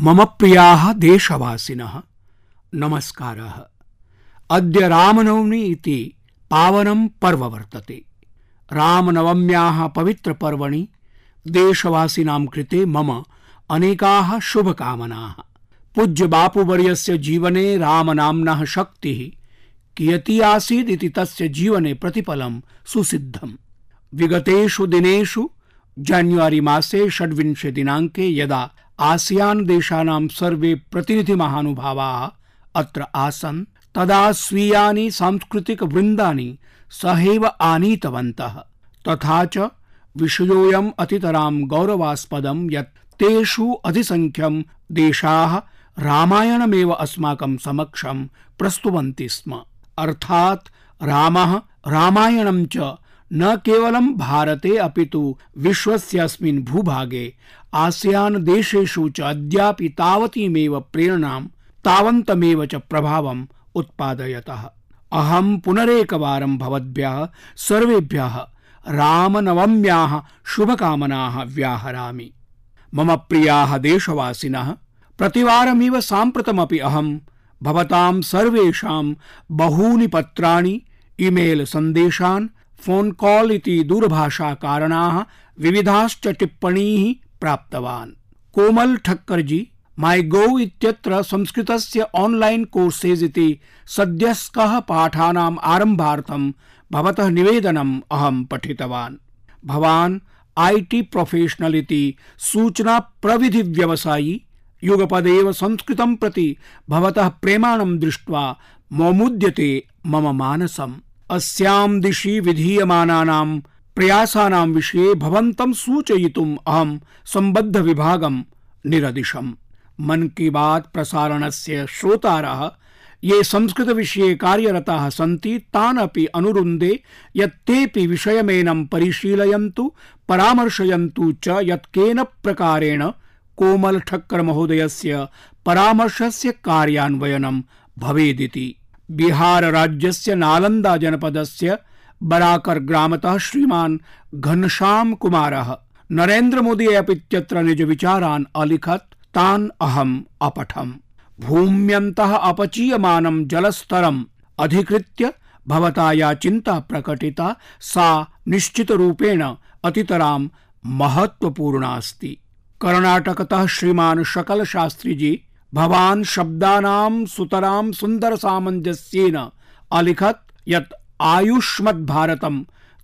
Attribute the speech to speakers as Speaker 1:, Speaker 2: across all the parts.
Speaker 1: मम प्रियाः देशवासिनः। नमस्कारः। अद्य रामनवमी पावनं पर्व वर्तते। रामनवम्याः पवित्रपर्वणि देशवासिनां कृते मम अनेकाः शुभकामनाः। पूज्य बापुवर्यस्य जीवने रामनाम्नः शक्तिः कियती आसीदिति तस्य जीवने प्रतिफलं सुसिद्धम्। विगतेषु दिनेषु, जान्युआरि मासे षड्विंशे दिनाङ्के यदा आसियान् देशानां सर्वे प्रतिनिधिमहानुभावाः अत्र आसन्, तदा स्वीयानि सांस्कृतिकवृन्दानि सहैव आनीतवन्तः। तथा च विषयोऽयम् अतितरां गौरवास्पदं यत् तेषु अधिसङ्ख्यं देशाः रामायणमेव अस्माकं समक्षं प्रस्तुवन्ति स्म। अर्थात् रामः रामायणं च न केवलं भारते अपि तु विश्वस्यस्मिन् भूभागे, आसियान् देशेषु च अद्यापि तावतीमेव प्रेरणां तावन्तमेव च प्रभावम् उत्पादयतः। अहं पुनरेकवारं भवद्भ्यः, सर्वेभ्यः रामनवम्याः शुभकामनाः व्याहरामि। मम प्रियाः देशवासिनः, प्रतिवारमिव साम्प्रतमपि अहं भवतां सर्वेषां बहूनि पत्राणि, ईमेल् सन्देशान् फोन् कॉल इति दूरभाषाकारणाः विविधाश्च टिप्पणीः प्राप्तवान्। कोमल ठक्कर जी माई गो इत्यत्र संस्कृतस्य ऑनलाइन कोर्सेज इति सद्यस्कः पाठानाम् आरम्भार्थं भवतः निवेदनम् अहं पठितवान्। भवान् आईटी प्रोफेशनल इति सूचना प्रविधि व्यवसायी, युगपदेव संस्कृतं प्रति भवतः प्रेमाणं दृष्ट्वा मोमुद्यते मम मानसम्। अस्यां दिशि विधीयमानानां प्रयासानां विषये भवन्तं सूचयितुम् अहं सम्बद्धविभागं निरदिशम्। मन की बात प्रसारणस्य श्रोतारः ये संस्कृतविषये कार्यरताः सन्ति तान् अपि अनुरुन्दे यत् तेऽपि विषयमेनं परिशीलयन्तु, परामर्शयन्तु च यत् प्रकारेण कोमल ठक्कर महोदयस्य परामर्शस्य कार्यान्वयनं भवेदिति। बिहार राज्यस्य नालन्दा जनपदस्य बराकर ग्रामतः श्रीमान् घनश्याम कुमारः। नरेन्द्र मोदी ऐप् इत्यत्र निज विचारान् अलिखत्, तान् अहम् अपठम्। भूम्यन्तः अपचीयमानं जलस्तरम् अधिकृत्य भवता या चिन्ता प्रकटिता, सा निश्चितरूपेण अतितरां महत्वपूर्णा अस्ति। कर्णाटकतः श्रीमान् शकल शास्त्री जी भवान् शब्दानां सुतरां सुन्दर सामञ्जस्येन अलिखत् यत् आयुष्मत् भारतं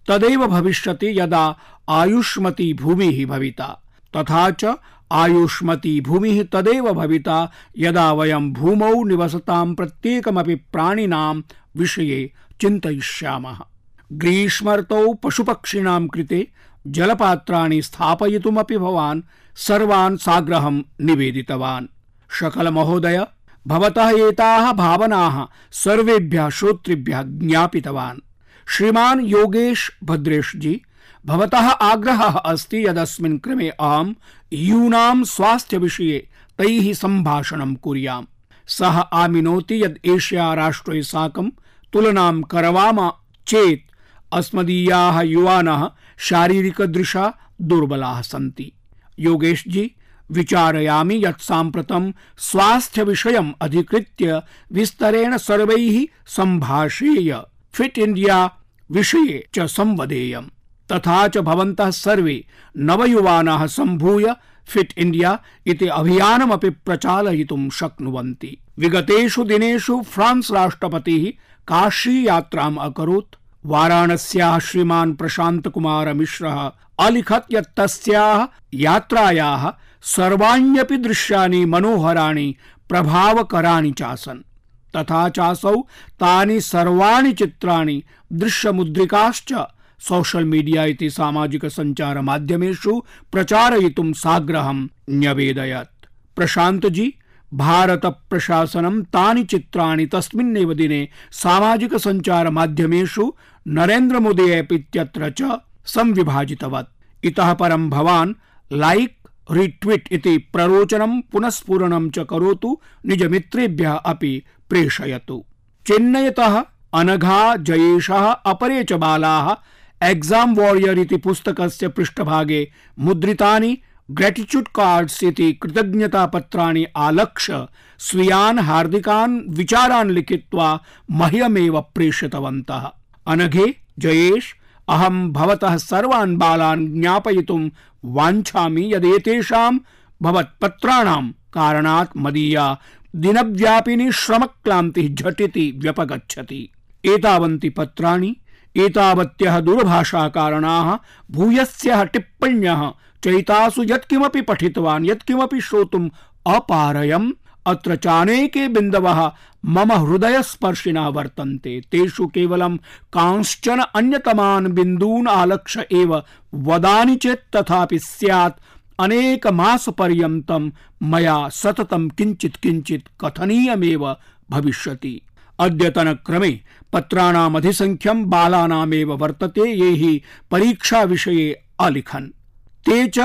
Speaker 1: तदेव भविष्यति यदा आयुष्मती भूमिः भविता। तथा च आयुष्मती भूमिः तदेव भविता यदा वयं भूमौ निवसतां प्रत्येकमपि प्राणिनां विषये चिन्तयिष्यामः। ग्रीष्मर्तौ पशुपक्षिणां कृते जलपात्राणि स्थापयितुमपि भवान् सर्वान् साग्रहं निवेदितवान्। शकल महोदय भवतः एताः भावनाः सर्वेभ्यः श्रोतृभ्यः ज्ञापितवान्। श्रीमान् योगेश भद्रेश जी भवतः आग्रहः अस्ति यदस्मिन् क्रमे अहं यूनां स्वास्थ्यविषये तैः सम्भाषणं कुर्याम्। सः आमिनोति यद् एशिया राष्ट्रैः साकं तुलनां करवाम चेत् अस्मदीयाः युवानः शारीरिकदृशा दुर्बलाः सन्ति। योगेश जी विचारयामि यत् साम्प्रतं स्वास्थ्यविषयम् अधिकृत्य विस्तरेण सर्वैः सम्भाषेय। फिट इण्डिया विषये च संवदेयम्। तथा च भवन्तः सर्वे नवयुवानाः सम्भूय फिट इण्डिया इति अभियानमपि प्रचालयितुं शक्नुवन्ति। विगतेषु दिनेषु फ्रांस् राष्ट्रपतिः काशी यात्राम् अकरोत्। वाराणस्याः श्रीमान् प्रशान्त कुमार मिश्रः अलिखत् यत् तस्याः यात्रायाः सर्वाण्यपि दृश्यानि मनोहराणि, प्रभावकराणि चासन्। तथा चासौ तानि सर्वाणि चित्राणि दृश्यमुद्रिकाश्च सोशल मीडिया इति सामाजिक संचार माध्यमेषु प्रचारयितुं साग्रहं न्यवेदयत्। प्रशान्त जी, भारत प्रशासनं तानि चित्राणि तस्मिन्नेव दिने सामाजिक संचार माध्यमेषु नरेन्द्र मोदी ऐप् इत्यत्र च संविभाजितवत्। इतः परं भवान् लाइक रिट्वीट इति प्ररोचनं पुनस्फुरणं च करोतु निजमित्रेभ्यः अपि प्रेषयतु। चेन्नईतः अनघा, जयेशः, अपरे च बालाः एग्ज़ाम वॉरियर इति पुस्तकस्य पृष्ठभागे मुद्रितानि ग्रेटिट्यूड कार्ड्स् इति कृतज्ञतापत्राणि आलक्ष्य स्वीयान् हार्दिकान् विचारान् लिखित्वा मह्यमेव प्रेषितवन्तः। अनघे, जयेश अहं भवतः सर्वान् बालान् ज्ञापयितुं वाञ्छामि यदेतेषां भवत्पत्राणां कारणात् मदीया दिनव्यापिनी श्रमक्लान्तिः झटिति व्यपगच्छति। एतावन्ति पत्राणि, एतावत्यः दूरभाषाकारणाः, भूयस्यः टिप्पण्यः, चैतासु यत्किमपि पठितवान्, यत्किमपि श्रोतुम् अपारयम्। अत्र चानेके बिन्दवः मम हृदयस्पर्शिनः वर्तन्ते। तेषु केवलं कांश्चन अन्यतमान् बिन्दून् आलक्ष्य एव वदानि चेत् तथापि स्यात्। अनेक मास पर्यन्तं मया सततं किञ्चित् किञ्चित् कथनीयमेव भविष्यति। अद्यतन क्रमे पत्राणामधिसङ्ख्यं बालानामेव वर्तते ये हि परीक्षा विषये अलिखन्। ते च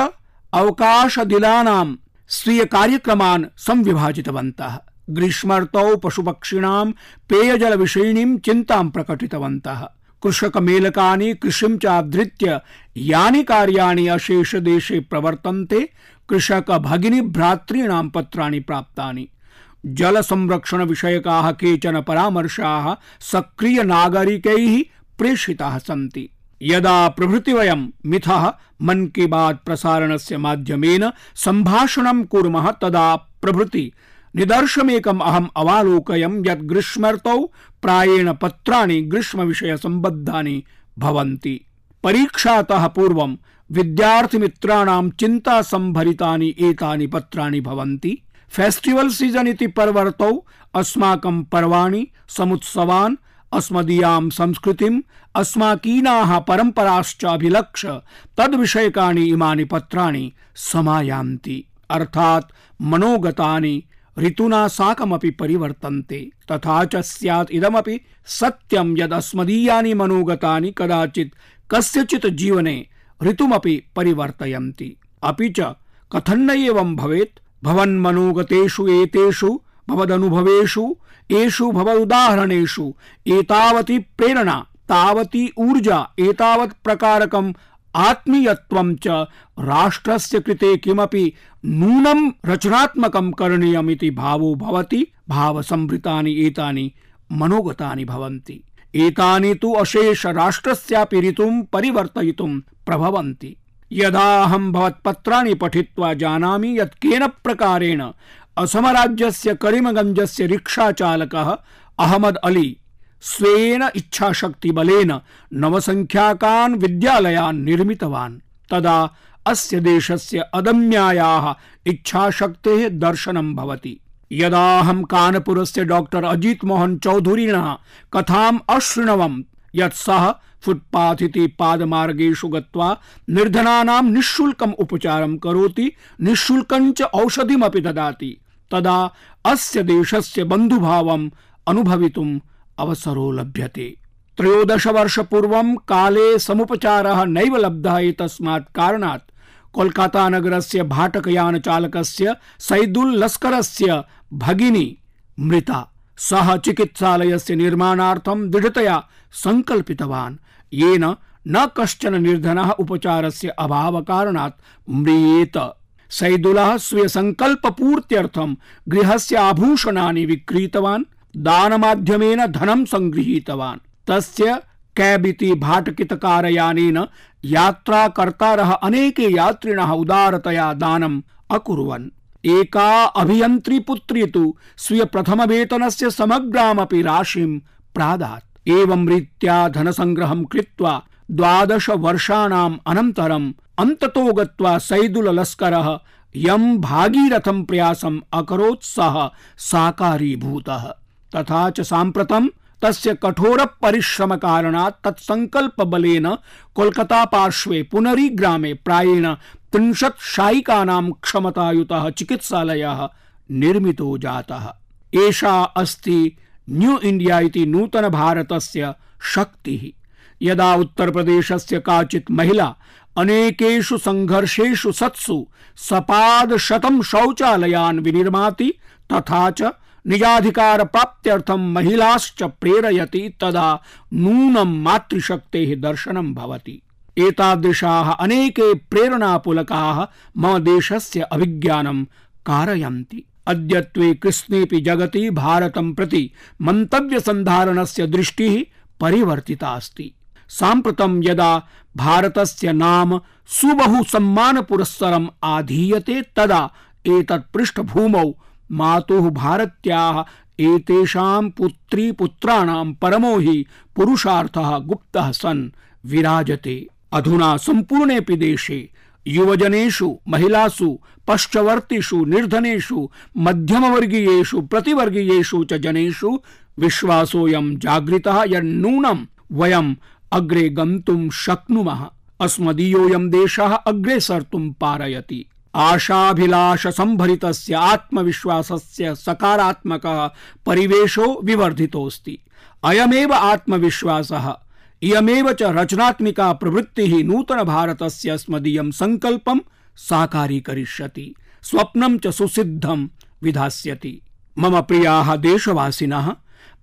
Speaker 1: अवकाशदिनानां स्वीय कार्यक्रमान् संविभाजितवन्तः। ग्रीष्मर्तौ पशुपक्षिणां पेयजल विषयिणीं चिन्तां प्रकटितवन्तः। कृषकमेलकानि कृषिं चाधृत्य यानि कार्याणि अशेष देशे प्रवर्तन्ते कृषक भगिनी भ्रातॄणां पत्राणि प्राप्तानि। जल संरक्षण विषयकाः केचन परामर्शाः सक्रिय नागरिकैः प्रेषिताः सन्ति। यदा प्रभृति वयं मिथः मन की बात प्रसारणस्य माध्यमेन सम्भाषणं कुर्मः तदा प्रभृति। निदर्शमेकम् अहम् अवालोकयम् यत् ग्रीष्मर्तौ प्रायेण पत्राणि ग्रीष्मविषयसम्बद्धानि भवन्ति। परीक्षातः पूर्वं विद्यार्थिमित्राणां चिन्तासम्भरितानि एतानि पत्राणि भवन्ति। फेस्टिवल् सीजन् इति पर्वर्तौ अस्माकं पर्वाणि, समुत्सवान् अस्मदीयां संस्कृतिम् अस्माकीनाः परम्पराश्च अभिलक्ष्य तद्विषयकाणि इमानि पत्राणि समायान्ति। अर्थात् मनोगतानि ऋतुना साकमपि परिवर्तन्ते। तथा च स्यात् इदमपि सत्यं यदस्मदीयानि मनोगतानि कदाचित् कस्यचित् जीवने ऋतुमपि परिवर्तयन्ति। अपि च कथन्न एवं भवेत्। भवन्मनोगतेषु एतेषु, भवदनुभवेषु एषु भवदुदाहरणेषु, एतावती प्रेरणा, तावती ऊर्जा, एतावत् प्रकारकम् आत्मीयत्वं च राष्ट्रस्य कृते किमपि नूनं रचनात्मकं करणीयमिति भावो भवति भावसंभृतानि एतानि मनोगतानि भवन्ति। एतानि तु अशेष राष्ट्रस्यापि ऋतुं परिवर्तयितुं प्रभवन्ति। यदा अहं भवत्पत्राणि पठित्वा जानामि यत् केन प्रकारेण असमराज्यस्य करीमगञ्जस्य रिक्षाचालकः अहमद अली स्वेन इच्छाशक्तिबलेन नवसङ्ख्याकान् विद्यालयान् निर्मितवान्। तदा अस्य देशस्य अदम्यायाः इच्छाशक्तेः दर्शनं भवति। यदा अहं कानपुरस्य डॉक्टर अजीत मोहन चौधुरिणः कथाम् अशृणवम् यत् सः फुट्पाथ इति पादमार्गेषु गत्वा निर्धनानां निःशुल्कम् उपचारं करोति औषधिमपि ददाति। तदा अस्य देशस्य बन्धुभावम् अनुभवितुम् अवसरो लभ्यते। त्रयोदश वर्ष पूर्वं काले समुपचारः नैव लब्धः एतस्मात् कारणात् कोलकाता नगरस्य भाटकयान चालकस्य सैदुल लस्करस्य भगिनी मृता सः चिकित्सालयस्य निर्माणार्थं दृढतया सङ्कल्पितवान्। येन न कश्चन निर्धनः उपचारस्य अभावकारणात् म्रियेत। सैदुलः स्वीय सङ्कल्पपूर्त्यर्थं गृहस्य आभूषणानि विक्रीतवान्, दानमाध्यमेन धनं सङ्गृहीतवान् तस्य कैब इति भाटकितकारयानेन यात्राकर्तारः अनेके यात्रिणः उदारतया दानम् अकुर्वन्। एका अभियन्त्री पुत्री तु स्वीय प्रथमवेतनस्य समग्रामपि राशिं प्रादात्। एवं रीत्या धनसङ्ग्रहं कृत्वा द्वादश वर्षाणाम् अनन्तरम् अन्ततो गत्वा सैदुल लस्करः यं भागीरथं प्रयासम् अकरोत् सः साकारीभूतः। तथा च साम्प्रतं तस्य कठोर परिश्रम कारणात् तत्सङ्कल्प बलेन कोलकाता पार्श्वे पुनरी ग्रामे प्रायेण त्रिंशत् शायिकानां क्षमतायुतः चिकित्सालयः निर्मितो जातः। एषा अस्ति न्यू इंडिया इति नूतन भारतस्य शक्तिः। यदा उत्तरप्रदेशस्य काचित् महिला अनेकेषु सङ्घर्षेषु सत्सु सपादशतं शौचालयान् विनिर्माति, तथा च निजाधिकार प्राप्त्यर्थं महिलाश्च प्रेरयति, तदा नूनं मातृशक्तेः दर्शनं भवति। एतादृशाः अनेके प्रेरणापुलकाः मम देशस्य अभिज्ञानं कारयन्ति। अद्यत्वे कृष्णेऽपि जगति भारतं प्रति मन्तव्यसन्धारणस्य दृष्टिः परिवर्तिता अस्ति। साम्प्रतं यदा भारतस्य नाम सुबहु सम्मानपुरस्सरम् आधीयते, तदा एतत् पृष्ठभूमौ मातुः भारत्याः एतेषां पुत्री पुत्राणां परमो हि पुरुषार्थः गुप्तः सन् विराजते। अधुना सम्पूर्णेऽपि देशे युवजनेषु, महिलासु, पश्चवर्तिषु, निर्धनेषु, मध्यमवर्गीयेषु, प्रतिवर्गीयेषु च जनेषु विश्वासोऽयं जागृतः यन्नूनं वयम् अग्रे गन्तुं शक्नुमः। अस्मदीयोऽयं देशः अग्रे सर्तुं पारयति। आशाभिलाष संभरितस्य आत्मविश्वासस्य सकारात्मकः परिवेशो विवर्धितोऽस्ति। अयमेव आत्मविश्वासः। इयमेव च रचनात्मिका प्रवृत्तिः नूतन भारतस्य स्मदीयं सङ्कल्पं साकारीकरिष्यति। स्वप्नं च सुसिद्धं विधास्यति। मम प्रियाः देशवासिनः,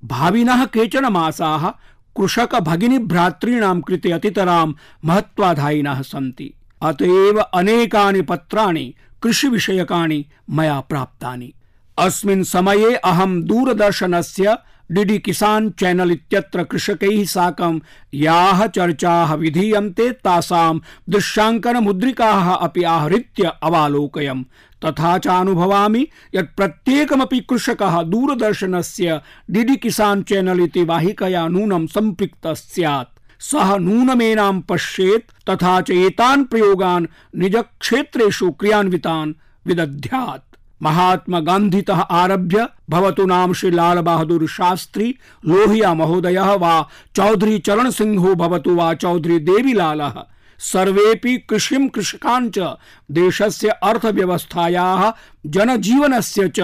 Speaker 1: भाविनः केचन मासाः कृषक भगिनी भ्रातॄणां कृते अतितरां महत्वाधायिनः सन्ति। अतएव अनेकानि पत्राणि कृषि मैं मया प्राप्तानि। अस्मिन् समये अहं दूरदर्शनस्य डिडि किसान चैनल इत्यत्र कृषकैः साकं याः चर्चाः विधीयन्ते तासां दृश्याङ्कन मुद्रिकाः अपि आहृत्य अवालोकयम्। तथा च अनुभवामि यत् प्रत्येकमपि कृषकः दूरदर्शनस्य डीडी किसान चैनल इति वाहिकया नूनं सम्पृक्तः स्यात्। सः नूनमेनां पश्येत् तथा च एतान् प्रयोगान् निजक्षेत्रेषु क्रियान्वितान् विदध्यात्। महात्मा गान्धितः आरभ्य, भवतु नाम श्री लाल बहादुर शास्त्री, लोहिया महोदय वा चौधरी चरण सिंहो भवतु वा चौधरी देवीलालः। सर्वेपि कृषिं कृषकान् च, देशस्य अर्थव्यवस्थायाः, जनजीवनस्य च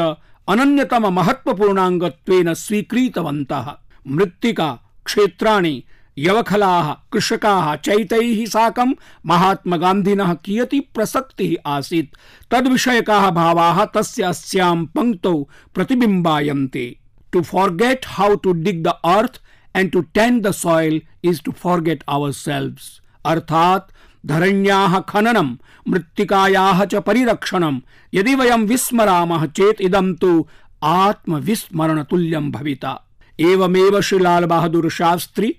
Speaker 1: अनन्यतम महत्वपूर्णाङ्गत्वेन स्वीकृतवन्तः। मृत्तिका क्षेत्राणि यवखलाः, कृषकाः, चैतैः साकं महात्मा गान्धिनः कियती प्रसक्तिः आसीत्। तद्विषयकाः भावाः तस्य अस्यां पङ्क्तौ प्रतिबिम्बायन्ते। To forget how to dig the earth and to tend the soil is to forget ourselves अर्थात् धरण्याः खननं, मृत्तिकायाः च परिरक्षणं। यदि वयं विस्मरामः चेत् इदं तु आत्मविस्मरणतुल्यं भविता। एवमेव श्री लाल बहादुर शास्त्री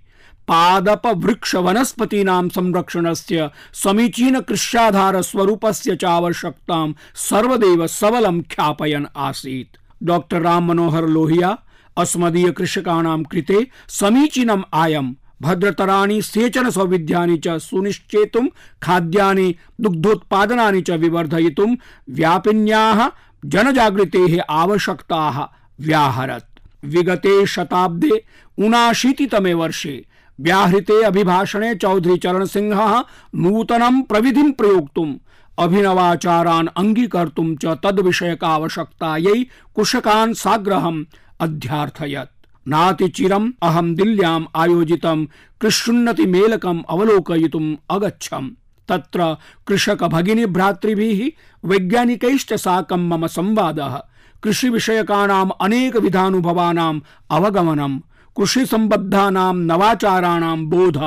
Speaker 1: पादप वृक्ष वनस्पतीनां संरक्षणस्य समीचीन कृष्याधार स्वरूपस्य च आवश्यकतां सर्वदेव सबलं ख्यापयन् आसीत्। डॉक्टर राम मनोहर लोहिया, अस्मदीय कृषकाणां कृते समीचीनम् आयं भद्रतराणि सेचन सौविध्यानि च सुनिश्चेतुं, खाद्यानि, दुग्धोत्पादनानि च विवर्धयितुं, व्यापिन्याः जनजागृतेः आवश्यकताः व्याहरत्। विगते शताब्दे ऊनाशीतितमे वर्षे व्याहृते अभिभाषणे चौधरी चरण सिंह नूतनं प्रविधिं प्रयोक्तुम्, अभिनवाचारान् अङ्गीकर्तुं च तद्विषयक आवश्यकतायै कृषकान् साग्रहम् अध्यार्थयत्। नातिचिरम् अहम दिल्ल्याम् आयोजित कृष्युन्नति मेलकम अवलोकयितुम् अगछम तत्र कृषक भगिनी भ्रातृभिः, वैज्ञानिकैश्च साकं मम संवादः। अनेक विधानुभवानाम् अवगमनम्। कृषि संबद्धानां नवाचाराणां बोध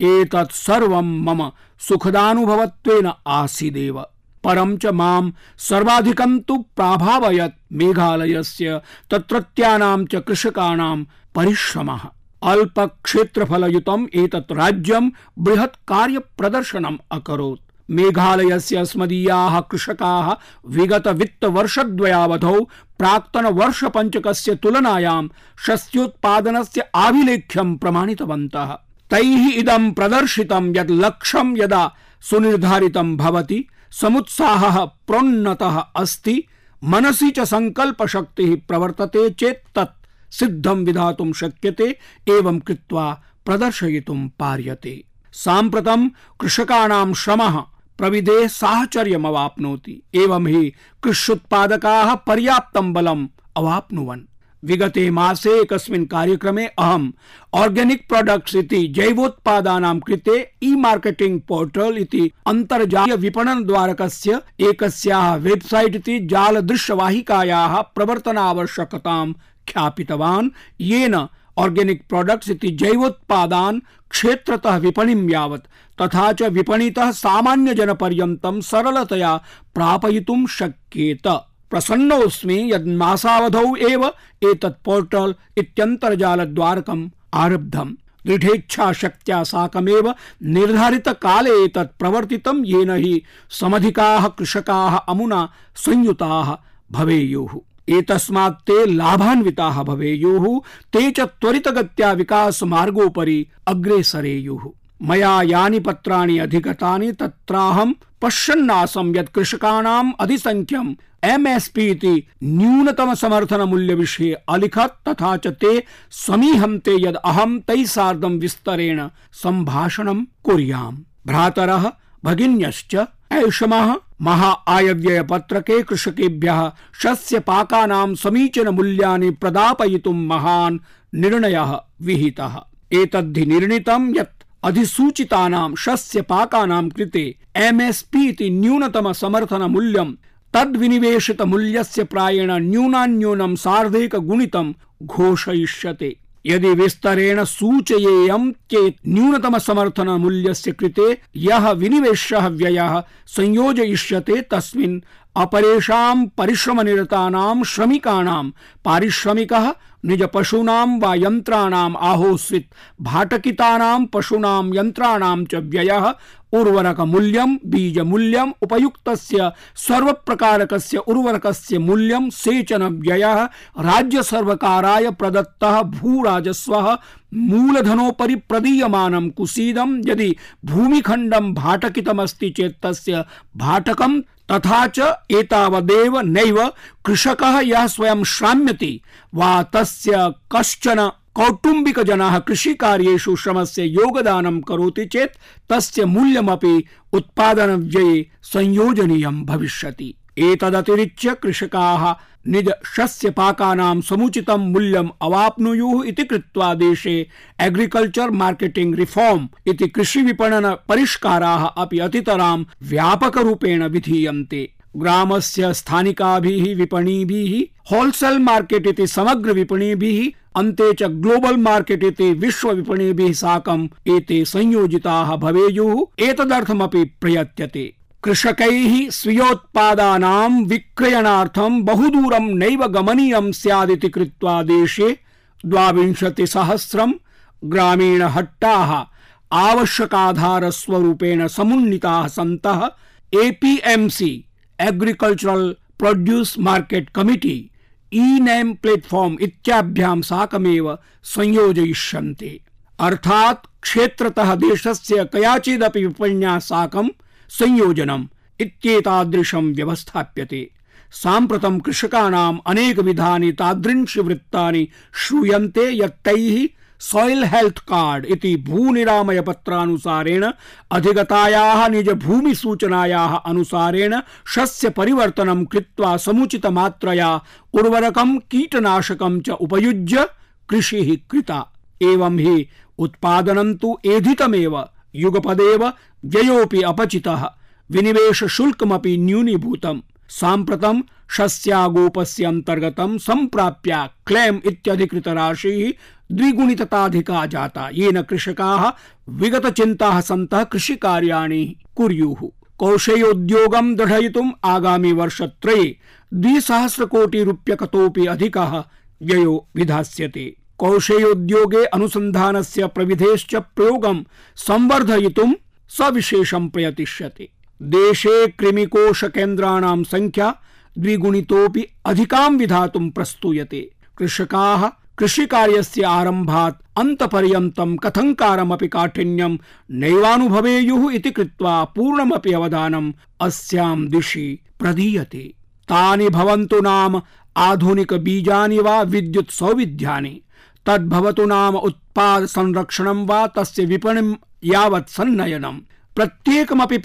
Speaker 1: एतत् सर्वं मम सुखदानुभवत्वेन आसीदेव। परं च माँ सर्वाधिकं तु प्राभावयत् मेघालयस्य तत्रत्यानां च कृषकाणां परिश्रमः। अल्पक्षेत्रफलयुतम् एतत् राज्यं बृहत् कार्यप्रदर्शनम् अकरोत्। मेघालयस्य अस्मदीयाः कृषकाः विगत वित्तवर्षद्वयावधौ प्राक्तन वर्षपञ्चकस्य तुलनायां शस्योत्पादनस्य आभिलेख्यं प्रमाणितवन्तः। तैः इदं प्रदर्शितं यत् लक्ष्यं यदा सुनिर्धारितं भवति, समुत्साहः प्रोन्नतः अस्ति, मनसि च सङ्कल्पशक्तिः प्रवर्तते चेत् तत् सिद्धं विधातुं शक्यते, एवं कृत्वा प्रदर्शयितुं पार्यते। साम्प्रतं कृषकाणां श्रमः प्रविधे साहचर्यमवाप्नोति। एवं हि कृष्युत्पादकाः पर्याप्तं बलम् अवाप्नुवन्। विगते मासे एकस्मिन् कार्यक्रमे अहम् ऑर्गेनिक प्रोडक्ट्स इति जैवोत्पादानां कृते ई मार्केटिंग पोर्टल इति अन्तर्जालीय विपणन द्वारकस्य एकस्याः वेबसाइट इति जालदृश्यवाहिकायाः प्रवर्तनावश्यकतां ख्यापितवान्। येन ऑर्गेनिक प्रोडक्ट्स इति जैवोत्पादान् क्षेत्रतः विपणिं यावत्, तथा च विपणितः सामान्य जन पर्यन्तं सरलतया प्रापयितुं शक्येत। प्रसन्नोऽस्मि यद् मासावधौ एव एतत् पोर्टल इत्यन्तर्जालद्वारकम् आरब्धम्। दृढेच्छा शक्त्या साकमेव निर्धारित काले एतत् प्रवर्तितं, येन हि समधिकाः कृषकाः अमुना संयुताः भवेयुः। एतस्मात् ते लाभान्विताः भवेयुः, ते च त्वरितगत्या विकास मार्गोपरि अग्रेसरेयुः। मया यानि पत्राणि अधिगतानि तत्राहं पश्यन्नासं यत् कृषकाणाम् अधिसङ्ख्यम् एमएसपी इति न्यूनतम समर्थन मूल्य विषये अलिखत्, तथा च ते समीहन्ते यद् अहं तैः सार्धं विस्तरेण सम्भाषणं कुर्याम्। भ्रातरः, भगिन्यश्च, ऐषमः। महा आयव्यय पत्रके कृषकेभ्यः शस्य पाकानां समीचीन मूल्यानि प्रदापयितुं महान् निर्णयः विहितः। एतद्धि निर्णीतं यत् अधिसूचितानां शस्य पाकानां कृते एमएसपी इति न्यूनतम समर्थन मूल्यं तद्विनिवेशित मूल्यस्य प्रायेण न्यूनान्यूनं सार्धैक गुणितं घोषयिष्यते। यदि विस्तरेण सूचयेयं चेत् न्यूनतम समर्थन मूल्यस्य कृते यः विनिवेशः व्ययः संयोजयिष्यते तस्मिन् अपरेषां परिश्रमनिरतानां श्रमिकाणां, पारिश्रमिकः निज पशूनां वा यन्त्राणाम् आहोस्वित्। भाटकितानां पशूनां यन्त्राणां च व्ययः उर्वरक मूल्यं बीज मूल्यम् उपयुक्तस्य सर्वप्रकारकस्य उर्वरकस्य मूल्यं सेचन व्ययः राज्य सर्वकाराय प्रदत्तः भूराजस्वः, मूलधनोपरि प्रदीयमानं कुसीदं। यदि भूमिखण्डं भाटकितमस्ति चेत् तस्य भाटकं तथा च एतावदेव नैव कृषकः यः स्वयं श्राम्यति, वा तस्य कश्चन कौटुम्बिक जनाः कृषिकार्येषु श्रमस्य योगदानं करोति चेत् तस्य मूल्यमपि उत्पादनव्यये संयोजनीयं भविष्यति। एतदतिरिच्य कृषकाः निज शस्य पाकानां समुचितं मूल्यम् अवाप्नुयुः इति कृत्वा देशे एग्रीकल्चर मार्केटिंग रिफॉर्म इति कृषि विपणन परिष्काराः अपि अतितरां व्यापकरूपेण विधीयन्ते। ग्रामस्य स्थानिकाभिः विपणिभिः होलसेल मार्केट इति समग्र विपणिभिः, अन्ते च ग्लोबल मार्केट इति विश्व विपणिभिः साकम् एते संयोजिताः भवेयुः। एतदर्थमपि प्रयत्यते। कृषकैः स्वीयोत्पादानां विक्रयणार्थं बहुदूरं नैव गमनीयं स्यादिति कृत्वा देशे द्वाविंशतिसहस्रं ग्रामीणहट्टाः आवश्यकाधारस्वरूपेण समुन्नीताः सन्तः APMC agricultural produce market committee e NAM platform इत्याभ्यां साकमेव संयोजयिष्यन्ते। अर्थात् क्षेत्रतः देशस्य कयाचिदपि विपण्या साकं संयोजनम् इत्येतादृशं व्यवस्थाप्यते। साम्प्रतं कृषकाणाम् अनेकविधानि तादृंशि वृत्तानि श्रूयन्ते यत्तैः सॉइल हेल्थ कार्ड इति भूनिरामय पत्रानुसारेण अधिगतायाः निज भूमि सूचनायाः अनुसारेण शस्य परिवर्तनं कृत्वा समुचित मात्रया उर्वरकं, कीटनाशकं च उपयुज्य कृषिः कृता। एवं हि उत्पादनं तु एधितमेव। युगपदेव व्ययोऽपि अपचितः। विनिवेश शुल्कमपि न्यूनीभूतम्। साम्प्रतं शस्यागोपस्य अन्तर्गतं सम्प्राप्य क्लेम इत्यधिकृत राशिः द्विगुणितताधिका जाता। येन कृषकाः विगतचिन्ताः सन्तः कृषिकार्याणि कुर्युः। कौशयोद्योगं दृढयितुम् आगामि वर्षत्रये द्विसहस्रकोटिरूप्यकतोऽपि अधिकः व्ययो विधास्यते। कौशयोद्योगे अनुसन्धानस्य प्रविधेश्च प्रयोगं संवर्धयितुं सविशेषं प्रयतिष्यते। देशे कृमिकोश केन्द्राणां संख्या द्विगुणितोऽपि अधिकां विधातुं प्रस्तूयते। कृषकाः कृषिकार्यस्य आरम्भात् अन्तपर्यन्तं कथङ्कारमपि काठिन्यं नैवानुभवेयुः इति कृत्वा पूर्णमपि अवधानम् अस्यां दिशि प्रदीयते। तानि भवन्तु नाम आधुनिक बीजानि वा विद्युत् सौविध्यानि तद्भवतु नाम उत्पाद संरक्षणं वा तस्य विपणिं यावत् सन्नयनं। प्रत्येकमपि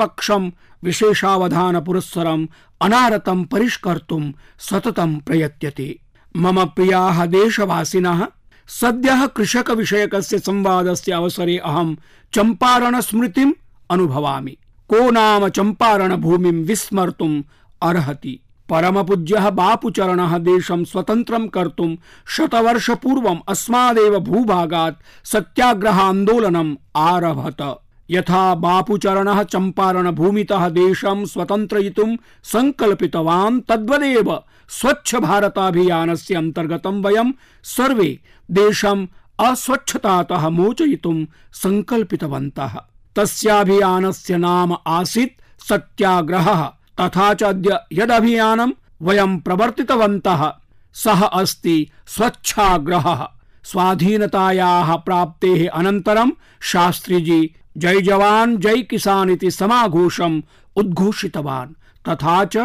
Speaker 1: विशेषावधान पुरस्सरम् अनारतं परिष्कर्तुं सततं प्रयत्यते। मम प्रियाः देशवासिनः, सद्यः कृषक विषयकस्य संवादस्य अवसरे अहं चम्पारण स्मृतिम् अनुभवामि। को नाम चम्पारण भूमिं विस्मर्तुम् अर्हति? परमपूज्यः बापुचरणः देशं स्वतन्त्रं कर्तुं शतवर्षपूर्वम् अस्मादेव भूभागात् सत्याग्रहान्दोलनम् आरभत। यथा बापुचरणः चम्पारण भूमितः देशं स्वतन्त्रयितुं सङ्कल्पितवान्, तद्वदेव स्वच्छ भारताभियानस्य अन्तर्गतं वयं सर्वे देशम् अस्वच्छतातः मोचयितुं सङ्कल्पितवन्तः। तस्याभियानस्य नाम आसीत् सत्याग्रहः। तथा च अद्य यदभियानं वयं प्रवर्तितवन्तः। सः अस्ति स्वच्छाग्रहः। स्वाधीनतायाः प्राप्तेः अनन्तरं शास्त्रीजी जय जवान, जय किसान इति समाघोषम् उद्घोषितवान्। तथा च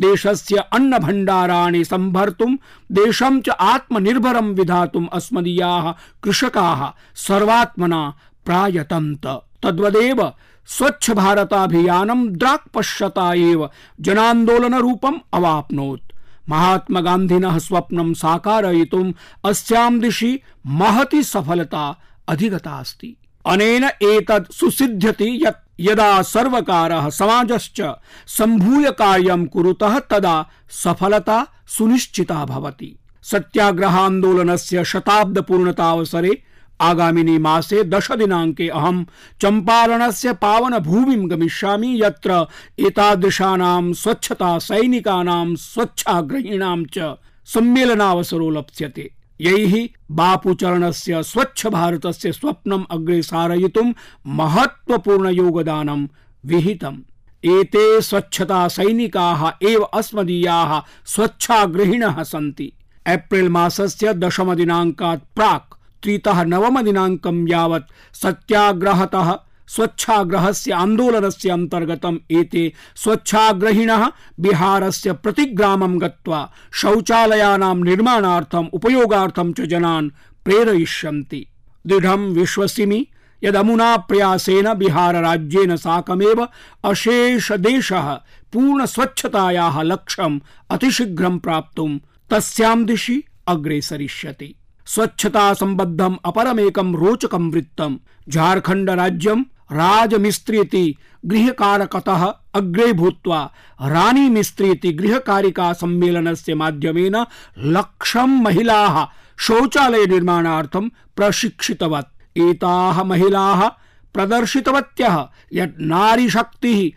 Speaker 1: देशस्य अन्न भण्डाराणि सम्भर्तुं देशं च आत्मनिर्भरं विधातुम् अस्मदीयाः कृषकाः सर्वात्मना प्रायतन्त। तद्वदेव स्वच्छ भारताभियानं द्राक्पश्यता एव जनान्दोलनरूपम् अवाप्नोत्। महात्मा गान्धिनः स्वप्नं साकारयितुम् अस्यां दिशि महती सफलता अधिगता अस्ति अनेन एतत् सुसिध्यति यत् यदा सर्वकारः समाजश्च सम्भूय कार्यं कुरुतः तदा सफलता सुनिश्चिता भवति। सत्याग्रहान्दोलनस्य शताब्दपूर्णतावसरे आगामिनि मासे दश दिनाङ्के अहं चम्पारणस्य पावन भूमिं गमिष्यामि, यत्र एतादृशानां स्वच्छता सैनिकानां स्वच्छाग्रहीणां च सम्मेलनावसरो लप्स्यते यैः बापुचरणस्य स्वच्छ भारतस्य स्वप्नम् अग्रे सारयितुं महत्वपूर्ण योगदानं विहितम्। एते स्वच्छता सैनिकाः एव अस्मदीयाः स्वच्छाग्रहिणः सन्ति। एप्रिल् मासस्य दशमदिनाङ्कात् प्राक् त्रितः नवमदिनाङ्कं यावत् सत्याग्रहतः स्वच्छाग्रहस्य आन्दोलनस्य अन्तर्गतम् एते स्वच्छाग्रहिणः बिहारस्य प्रतिग्रामं गत्वा शौचालयानां निर्माणार्थम् उपयोगार्थं च जनान् प्रेरयिष्यन्ति। दृढं विश्वसिमि यदमुना प्रयासेन बिहारराज्येन साकमेव अशेषदेशः पूर्णस्वच्छतायाः लक्ष्यम् अतिशीघ्रं प्राप्तुं तस्यां दिशि अग्रेसरिष्यति। स्वच्छता सम्बद्धम् अपरमेकम रोचकं वृत्तम। झारखंड राज्यम राजमिस्त्रीति गृहकारकतः अग्रे भूत्वा रानी मिस्त्रीति गृहकारिका सम्मेलनस्य माध्यमेन लक्षं महिलाः शौचालय निर्माणार्थं प्रशिक्षितवत्। एताः महिलाः प्रदर्शितवत्यः। यत् नारीशक्तिः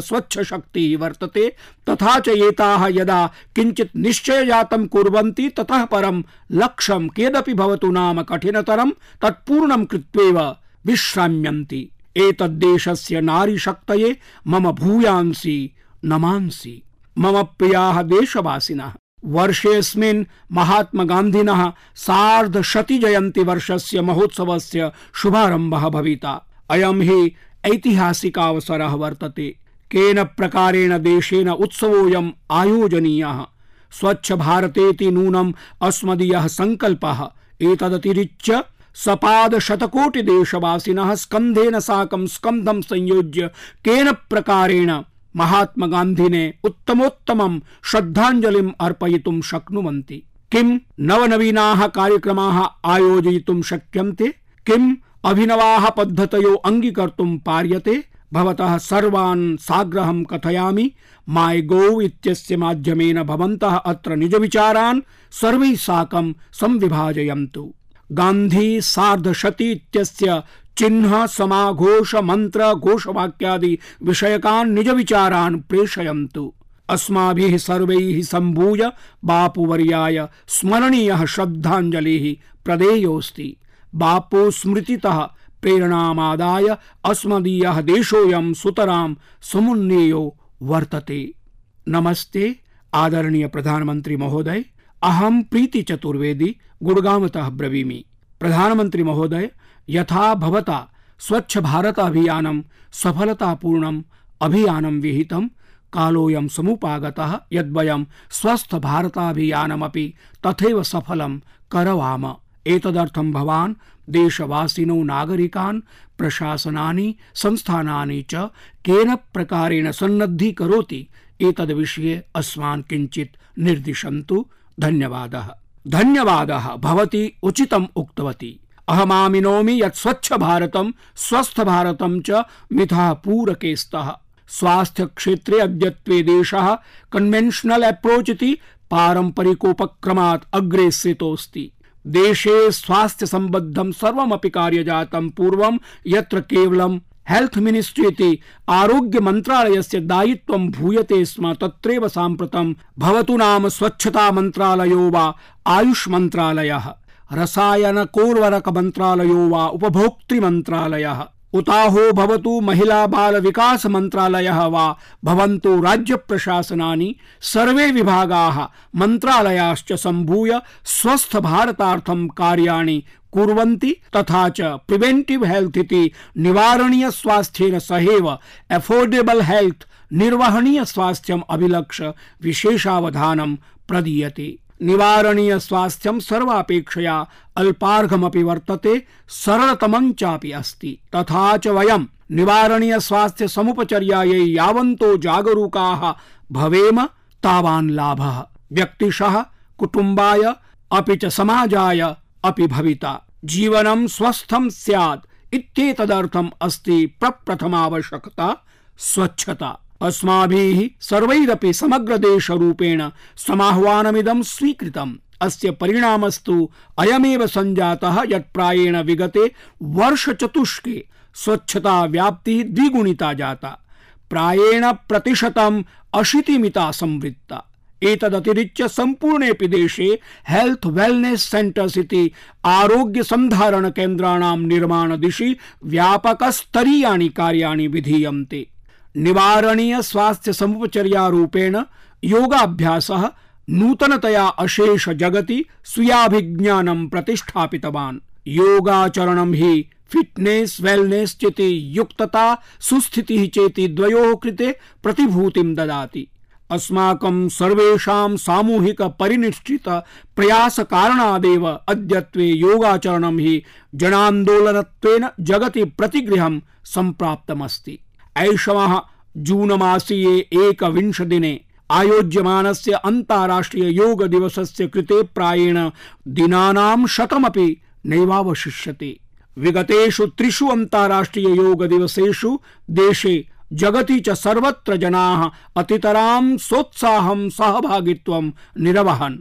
Speaker 1: स्वच्छ शक्तिः वर्तते, तथा च एताः यदा किञ्चित् निश्चयजातं कुर्वन्ति, ततः परं लक्ष्यं केदपि भवतु नाम कठिनतरं, तत्पूर्णं कृत्वेव विश्राम्यन्ति। एतद्देशस्य नारीशक्तये मम भूयांसि नमांसि। मम प्रियाः देशवासिनः। वर्षेऽस्मिन् महात्मा गान्धिनः सार्धशति जयन्ति वर्षस्य महोत्सवस्य शुभारम्भः भविता। अयं हि ऐतिहासिकावसरः वर्तते। केन प्रकारेण देशेन उत्सवोऽयम् आयोजनीयः। स्वच्छ भारतेति नूनम् अस्मदीयः सङ्कल्पः। एतदतिरिच्य सपाद शतकोटि देशवासिनः स्कन्धेन साकं स्कन्धं संयोज्य केन प्रकारेण महात्मा गान्धिने उत्तमोत्तमं श्रद्धाञ्जलिम् अर्पयितुं शक्नुवन्ति। किं नवनवीनाः कार्यक्रमाः आयोजयितुं शक्यन्ते? किम् अभिनवाः पद्धतयो अङ्गीकर्तुं पार्यते? भवतः सर्वान् साग्रहं कथयामि। माय गोव् इत्यस्य माध्यमेन भवन्तः अत्र निजविचारान् सर्वैः साकं संविभाजयन्तु। गान्धी सार्धशती इत्यस्य चिह्न समाघोष मंत्र घोषवाक्यादि विषयकान् निज विचारान् प्रेषयन्तु। अस्माभिः सर्वैः सम्भूय बापुवर्याय स्मरणीयः श्रद्धाञ्जलिः प्रदेयोऽस्ति। बापू स्मृतितः प्रेरणामादाय अस्मदीयः देशोऽयं सुतरां समुन्नेयो वर्तते। नमस्ते, आदरणीय प्रधानमंत्री महोदय। अहं प्रीति चतुर्वेदी गुड़गांवतः ब्रवीमि। प्रधानमन्त्री महोदय यथा भवता स्वच्छ भारत अभियानं सफलतापूर्णम् अभियानं विहितं कालोऽयं समुपागतः यद्वयं स्वस्थ भारताभियानमपि तथैव सफलं करवाम। एतदर्थं भवान् देशवासिनो नागरिकान् प्रशासनानि संस्थानानि च केन प्रकारेण सन्नद्धीकरोति एतद्विषये अस्मान् किञ्चित् निर्दिशन्तु। धन्यवादः। धन्यवादः। भवती उचितम् उक्तवती। अहमामिनोमि यत् स्वच्छ भारतं स्वस्थ भारतं च मिथः पूरके स्तः स्वास्थ्य क्षेत्रे अद्यत्वे देशः कन्वेन्शनल अप्रोच इति पारम्परिकोपक्रमात् अग्रे स्थितोऽस्ति देशे स्वास्थ्य सम्बद्धं सर्वमपि कार्यजातं पूर्वं यत्र केवलं हेल्थ मिनिस्ट्री इति आरोग्य मन्त्रालयस्य दायित्वं भूयते स्म, तत्रैव साम्प्रतं भवतु नाम स्वच्छता मन्त्रालयो वा आयुष मन्त्रालयः रसायनकोर्वरक मन्त्रालयो वा उपभोक्तृ मन्त्रालयः उताहो भवतु महिला बाल विकास मन्त्रालयः वा भवन्तु राज्य प्रशासनानि सर्वे विभागाः मन्त्रालयाश्च सम्भूय स्वस्थ भारतार्थं कार्याणि कुर्वन्ति तथा च प्रिवेन्टिव् हेल्थ इति निवारणीय स्वास्थ्येन सहैव एफोर्डेबल हेल्थ निर्वहणीय स्वास्थ्यम् अभिलक्ष्य विशेषावधानं प्रदीयते। निवारणीय स्वास्थ्यं सर्वापेक्षया अल्पार्घमपि वर्तते, सरलतमं चापि अस्ति। तथा च वयं निवारणीय स्वास्थ्य समुपचर्यायै यावन्तो जागरूकाः भवेम तावान् लाभः। व्यक्तिशः, कुटुम्बाय, अपि च समाजाय अपि भविता। जीवनं स्वस्थं स्यात्, इत्येतदर्थम् अस्ति प्रप्रथमावश्यकता, स्वच्छता। अस्माभिः सर्वैरपि समग्रदेशरूपेण समाह्वानमिदं स्वीकृतम्। अस्य परिणामस्तु अयमेव सञ्जातः यत् प्रायेण विगते वर्षचतुष्के स्वच्छता व्याप्तिः द्विगुणिता जाता। प्रायेण प्रतिशतम् अशीतिमिता संवृत्ता। एतदतिरिच्य सम्पूर्णेऽपि देशे हेल्थ वेलनेस सेण्टर्स् इति आरोग्य सन्धारण केन्द्राणां निर्माण दिशि व्यापकस्तरीयाणि कार्याणि विधीयन्ते। निवारणीय स्वास्थ्य समुपचर्या रूपेण योगाभ्यासः नूतनतया अशेष जगति स्वीयाभिज्ञानं प्रतिष्ठापितवान्। योगाचरणं हि फिटनेस, वेलनेस चेति युक्तता, सुस्थितिः चेति द्वयोः कृते प्रतिभूतिं ददाति। अस्माकं सर्वेषां सामूहिक परिनिष्ठित प्रयास कारणादेव अद्यत्वे योगाचरणं हि जनान्दोलनत्वेन जगति प्रतिगृहं सम्प्राप्तमस्ति। ऐषमः जून मासीये एकविंशदिने आयोज्यमानस्य अन्ताराष्ट्रिय योग दिवसस्य कृते प्रायेण दिनानां शतमपि नैवावशिष्यते। विगतेषु त्रिषु अन्ताराष्ट्रिय योग दिवसेषु देशे जगति च सर्वत्र जनाः अतितरां सोत्साहं सहभागित्वं निरवहन्।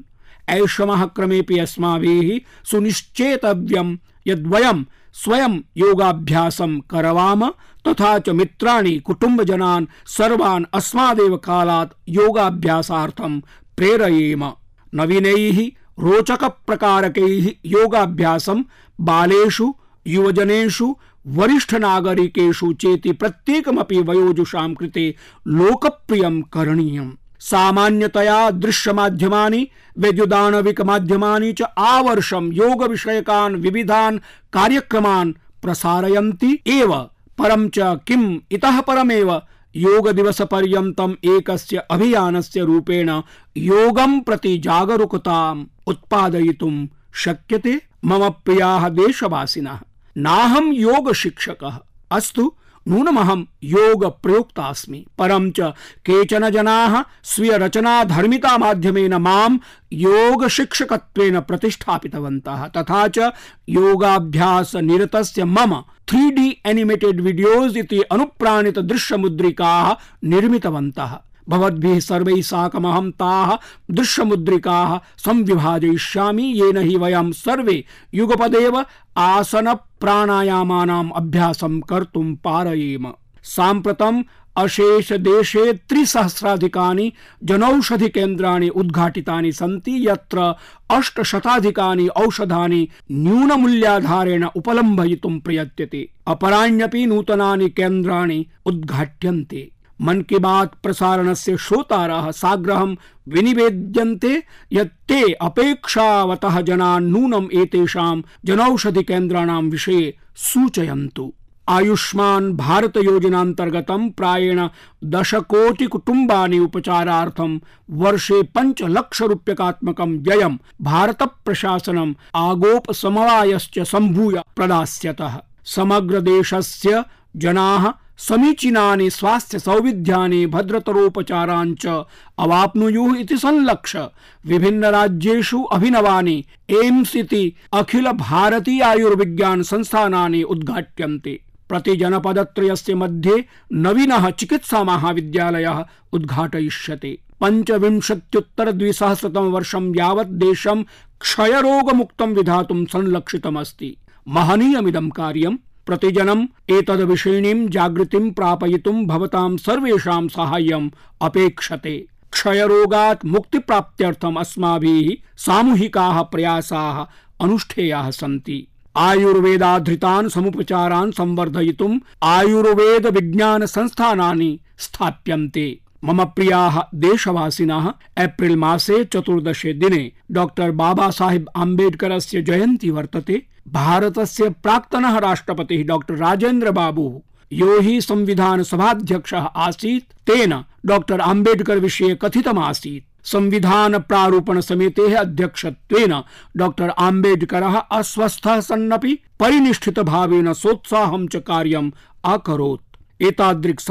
Speaker 1: ऐषमः क्रमेऽपि अस्माभिः सुनिश्चेतव्यं यद्वयं स्वयं योगाभ्यासं करवाम, तथा च मित्राणि कुटुम्बजनान् सर्वान् अस्मादेव कालात् योगाभ्यासार्थं प्रेरयेम। नवीनैः रोचकप्रकारकैः योगाभ्यासं बालेषु, युवजनेषु वरिष्ठ नागरिकेषु चेति प्रत्येकमपि वयोजुषां कृते लोकप्रियं करणीयम्। सामान्यतया दृश्यमाध्यमानि, वैद्युदानविकमाध्यमानि च आवर्षं योगविषयकान् विविधान् कार्यक्रमान् प्रसारयन्ति एव। परं च किम् इतः परमेव योग दिवस पर्यन्तम् एकस्य अभियानस्य रूपेण योगं प्रति जागरूकताम् उत्पादयितुं शक्यते। मम प्रियाः देशवासिनः, नाहं योग शिक्षकः अस्तु नूनमहं योग प्रयुक्तास्मि परम च केचन जनाः स्वीय रचना धर्मिता माध्यमेन माम योग शिक्षकत्वेन प्रतिष्ठापितवन्तः, तथा च योगाभ्यास निरतस्य मम थ्री डी एनिमेटेड वीडियोज़ इति अनुप्राणित दृश्यमुद्रिकाः निर्मितवन्तः। भवद्भिः सर्वैः साकमहं ताः दृश्यमुद्रिकाः संविभाजयिष्यामि, येन हि वयं सर्वे युगपदेव आसन प्राणायामानाम् अभ्यासं कर्तुं पारयेम। साम्प्रतम् अशेष देशे त्रिसहस्राधिकानि जनौषधि केन्द्राणि उद्घाटितानि सन्ति, यत्र अष्टशताधिकानि औषधानि न्यूनमूल्याधारेण उपलम्भयितुं प्रयत्यते। अपराण्यपि नूतनानि केन्द्राणि उद्घाट्यन्ते। मन की बात प्रसारणस्य श्रोतारः साग्रहं विनिवेद्यन्ते यत् ते अपेक्षावतः जनान् नूनम् एतेषां जनौषधि केन्द्राणां विषये सूचयन्तु। आयुष्मान भारत योजनान्तर्गतं प्रायेण दशकोटि कुटुम्बानि उपचारार्थं वर्षे पञ्चलक्षरूप्यकात्मकं व्ययं भारत प्रशासनम् आगोप समवायश्च सम्भूय प्रदास्यतः। समग्र देशस्य जनाः समीचीनानि स्वास्थ्य सौविध्यानि भद्रतरोपचारान् च अवाप्नुयुः संलक्ष्य विभिन्न राज्येषु अभिनवानि एम्स अखिल भारतीय आयुर्विज्ञान संस्थानानि उद्घाट्यन्ते। प्रतिजनपदत्रयस्य मध्ये नवीनः चिकित्सा महाविद्यालयः उद्घाटयिष्यते। पञ्चविंशत्युत्तर द्विसहस्रतम वर्षं यावत् देशं क्षयरोगमुक्तं विधातुं संलक्षितमस्ति। महनीयमिदं कार्यं प्रतिजनम्, एतद्विषयिणीं जागृतिं प्रापयितुं भवतां सर्वेषां साहाय्यम् अपेक्षते। क्षयरोगात् मुक्तिप्राप्त्यर्थम् अस्माभिः सामूहिकाः प्रयासाः अनुष्ठेयाः सन्ति। आयुर्वेदाधृतान् समुपचारान् संवर्धयितुम् आयुर्वेद विज्ञान संस्थानानि स्थाप्यन्ते। मम प्रियाः देशवासिनः एप्रिल् मासे चतुर्दशे दिने डॉक्टर बाबा साहेब आम्बेडकरस्य जयन्ती वर्तते। भारतस्य प्राक्तनः राष्ट्रपतिः डॉक्टर राजेन्द्र बाबुः यो हि संविधान सभाध्यक्षः आसीत्। तेन डॉक्टर आम्बेडकर विषये कथितमासीत्। संविधान प्रारूपण समितेः अध्यक्षत्वेन डॉक्टर आम्बेडकरः अस्वस्थः सन्नपि परिनिष्ठित भावेन सोत्साहं च कार्यम् अकरोत्। एतादृक्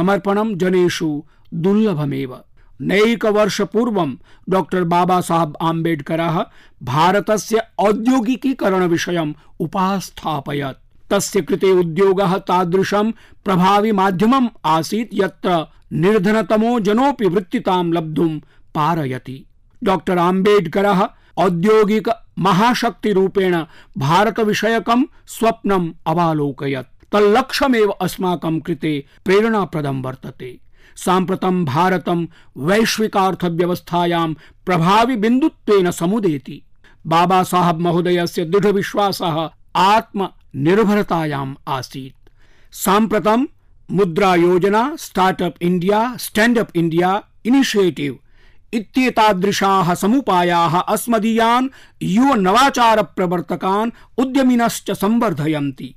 Speaker 1: जनेषु दुर्लभमेव। नैकवर्ष पूर्वं डॉक्टर बाबा साहब आम्बेडकरः भारतस्य औद्योगिकीकरणविषयम् उपास्थापयत्। तस्य कृते उद्योगः तादृशं प्रभावी माध्यमम् आसीत्, यत्र निर्धनतमो जनोपि वृत्तितां लब्धुं पारयति। डॉक्टर आम्बेडकरः औद्योगिक महाशक्तिरूपेण भारतविषयकं स्वप्नम् अवालोकयत्। तल्लक्ष्यमेव अस्माकं कृते प्रेरणाप्रदं वर्तते। साम्प्रतं भारतं वैश्विकार्थव्यवस्थायां प्रभावि बिन्दुत्वेन समुदेति। बाबा साहब महोदयस्य दृढविश्वासः आत्मनिर्भरतायाम् आसीत्। साम्प्रतं मुद्रा योजना, startup India standup India initiative इत्येतादृशाः समुपायाः अस्मदीयान् युव नवाचार प्रवर्तकान् उद्यमिनश्च संवर्धयन्ति।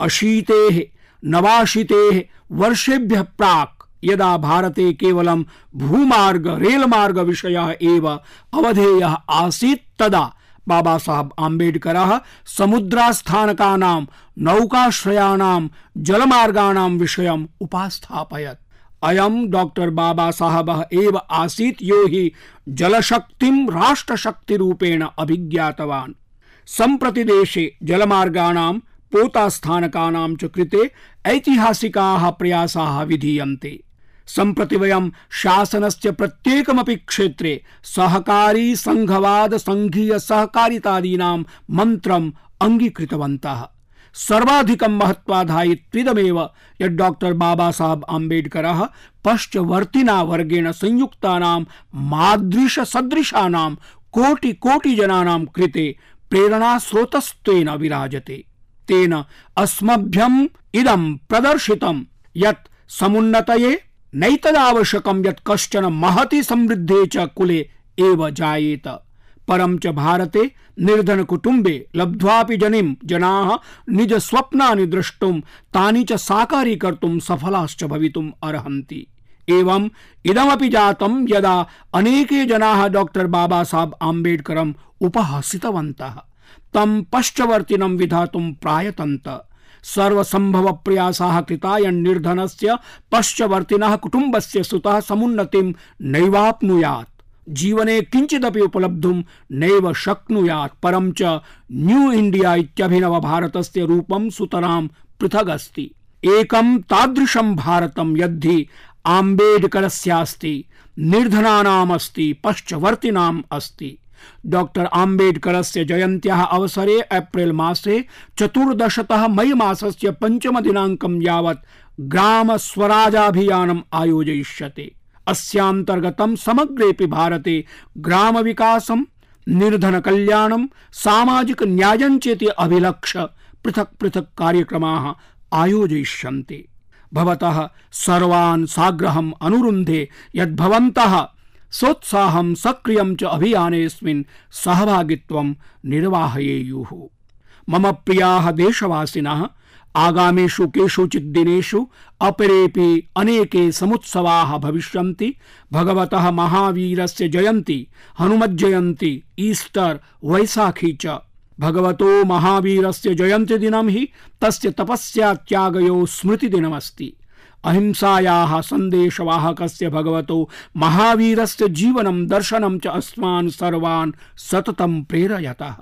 Speaker 1: अशीतेः, नवाशीतेः वर्षेभ्यः प्राक् यदा भारते केवलं भूमार्ग, रेलमार्ग विषयः एव अवधेयः आसीत्, तदा बाबा साहब आम्बेडकरः समुद्रास्थानकानां, नौकाश्रयाणां, जलमार्गाणां विषयम् उपास्थापयत्। अयं डॉक्टर बाबा साहबः एव आसीत् यो हि जलशक्तिं राष्ट्रशक्तिरूपेण अभिज्ञातवान्। सम्प्रति देशे जलमार्गाणां, पोतास्थानकानां च कृते ऐतिहासिकाः प्रयासाः विधीयन्ते। सम्प्रति वयं शासनस्य प्रत्येकमपि क्षेत्रे सहकारी संघवाद संघीय सहकारितादीनां मन्त्रम् अङ्गीकृतवन्तः। सर्वाधिकं महत्वाधायित्विदमेव यत् डॉक्टर बाबा साहब आम्बेडकरः पश्चवर्तिना वर्गेण संयुक्तानां मादृश सदृशानां कोटि कोटि जनानां कृते प्रेरणास्रोतस्त्वेन विराजते। तेन अस्मभ्यम् इदं प्रदर्शितं यत् समुन्नतये नैतदावश्यकं यत् कश्चन महति समृद्धे च कुले एव जायेत। परं च भारते निर्धन कुटुम्बे लब्ध्वापि जनिं, जनाः निज स्वप्नानि द्रष्टुं, तानि च साकारीकर्तुं सफलाश्च भवितुम् अर्हन्ति। एवम् इदमपि जातं यदा अनेके जनाः डॉक्टर बाबा साहब आम्बेडकरम् उपहसितवन्तः। तं पश्चवर्तिनं विधातुं प्रायतन्त। सर्वसम्भव प्रयासाः कृता यन्निर्धनस्य पश्चवर्तिनः कुटुम्बस्य सुतः समुन्नतिं नैवाप्नुयात्। जीवने किञ्चिदपि उपलब्धुं नैव शक्नुयात्, परं च न्यू इण्डिया इत्यभिनव भारतस्य रूपं सुतरां पृथगस्ति। एकं तादृशं भारतं यद्धि आम्बेडकरस्यास्ति, निर्धनानामस्ति, पश्चवर्तिनाम् अस्ति। डॉक्टर आम्बेडकरस्य जयन्त्याः अवसरे एप्रिल् मासे चतुर्दशतः मई मासस्य दिनाङ्कं यावत् ग्राम स्वराजाभियानम् आयोजयिष्यते। अस्यान्तर्गतं समग्रेऽपि भारते ग्राम विकासं निर्धन कल्याणं सामाजिक न्यायञ्चेति अभिलक्ष्य पृथक् पृथक् कार्यक्रमाः आयोजयिष्यन्ते। भवतः सर्वान् साग्रहम् अनुरुन्धे यद्भवन्तः सोत्साहं सक्रियं च अभियानेऽस्मिन् सहभागित्वं मम प्रियाः देशवासिनः, आगामिषु केषुचित् दिनेषु अपरेऽपि अनेके समुत्सवाः भविष्यन्ति। भगवतः महावीरस्य जयन्ती हनुमज्जयन्ती ईस्टर्, वैसाखी च। भगवतो महावीरस्य जयन्तिदिनं हि तस्य तपस्यात्यागयो स्मृतिदिनमस्ति। अहिंसायाः सन्देशवाहकस्य भगवतो महावीरस्य जीवनं दर्शनं च अस्मान् सर्वान् सततं प्रेरयतः।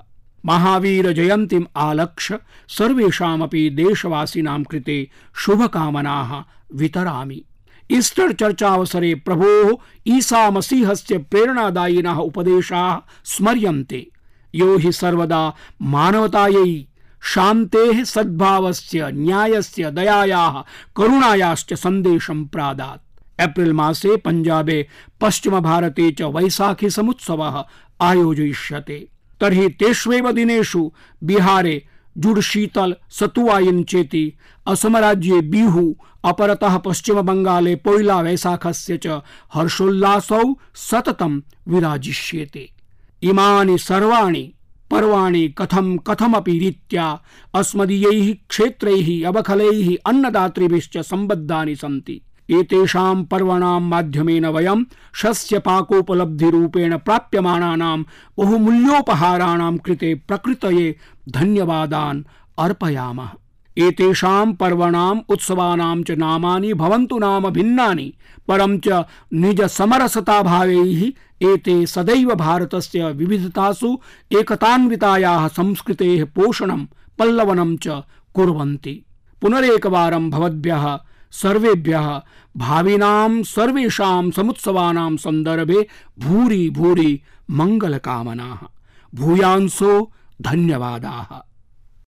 Speaker 1: महावीर जयन्तीम् आलक्ष्य सर्वेषामपि देशवासिनां कृते शुभकामनाः वितरामि। ईस्टर चर्चावसरे प्रभोः ईसा मसीहस्य प्रेरणादायिनः उपदेशाः स्मर्यन्ते। यो हि सर्वदा मानवतायै शान्तेः सद्भावस्य, न्यायस्य, दयायाः, करुणायाश्च सन्देशं प्रादात्। एप्रिल् मासे पञ्जाबे पश्चिमभारते च वैशाखी समुत्सवः आयोजयिष्यते। तर्हि तेष्वेव दिनेषु बिहारे जुडशीतल सतुवायिन चेति असमराज्ये बिहु, अपरतः पश्चिमबङ्गाले पोइला वैशाखस्य च हर्षोल्लासौ सततं विराजिष्येते। इमानि सर्वाणि पर्वाणि कथम कथमपि रीत्या अस्मदीयैः क्षेत्रैः अवखलैः अन्नदातृभिश्च सम्बद्धानि सन्ति। एतेषां पर्वणां माध्यमेन वयं शस्यपाकोपलब्धिरूपेण प्राप्यमाणानां बहुमूल्योपहाराणां कृते प्रकृतये धन्यवादान् अर्पयामः। एतेषां पर्वणाम् उत्सवानां च नामानि भवन्तु नाम भिन्नानि, परं च निज समरसताभावैः एते सदैव भारतस्य विविधतासु एकतान्वितायाः संस्कृतेः पोषणं, पल्लवनं च कुर्वन्ति। पुनरेकवारं भवद्भ्यः, सर्वेभ्यः, भाविनां सर्वेषां समुत्सवानां सन्दर्भे भूरि भूरि मङ्गलकामनाः। भूयांसो धन्यवादाः।